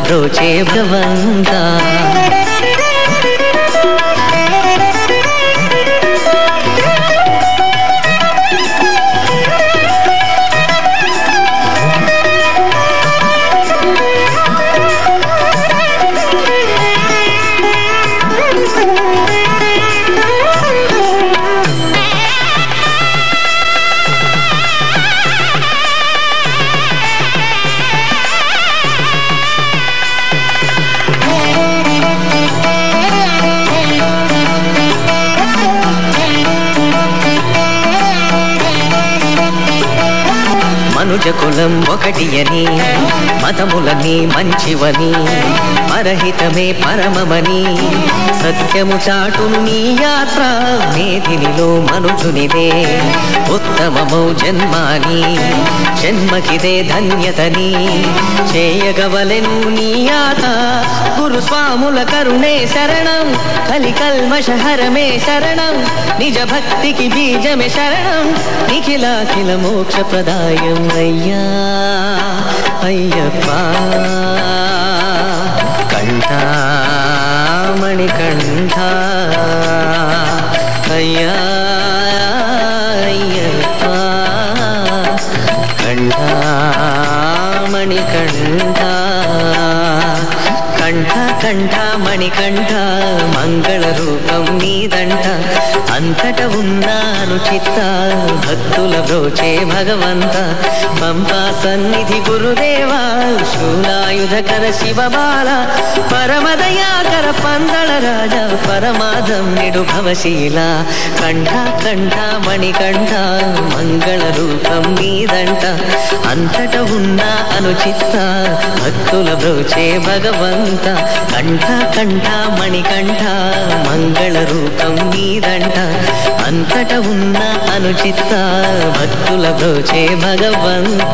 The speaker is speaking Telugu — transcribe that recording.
బ్రోచే భగవంతా మనుజ కులం ఒకటి అని మతములని మంచివని పరహితమే పరమమని సత్యము చాటును నీ యాత్ర మేధినిలో మనుజునిదే ఉత్తమమౌ జన్మాని జన్మకిదే ధన్యతని చేయగవలెను నీ యాత గురు కరుణే శరణం కలి కల్మషహరమే శరణం నిజ భక్తికి బీజమే శరణం నిఖిలాఖిల మోక్ష ప్రదాయం అయ్యా అయ్యప్ప. కంఠామణి కంఠ అయ్యా అయ్యప్ప. కంఠామణి కంఠ. కంఠ కంఠ మణికంఠ మంగళ రూపం నీదంట అంతట ఉన్నాను చిత్త. భక్తుల బ్రోచే భగవంత. పంపా సన్నిధి గురుదేవా. శూలాయుధకర శివబాల. పరమదయాకర పందళ రాజ. పరమాదం నిడు భవశీల. కంఠ కంఠ మణికంఠ మంగళ రూపం నీదంట అంతట ఉన్నా అనుచిత్త భక్తుల బ్రోచే భగవంత. కంఠ కంఠ మణికంఠ మంగళ రూపం నీదంట అంతట ఉన్న అనుచిత్త భక్తుల బ్రోచే భగవంత.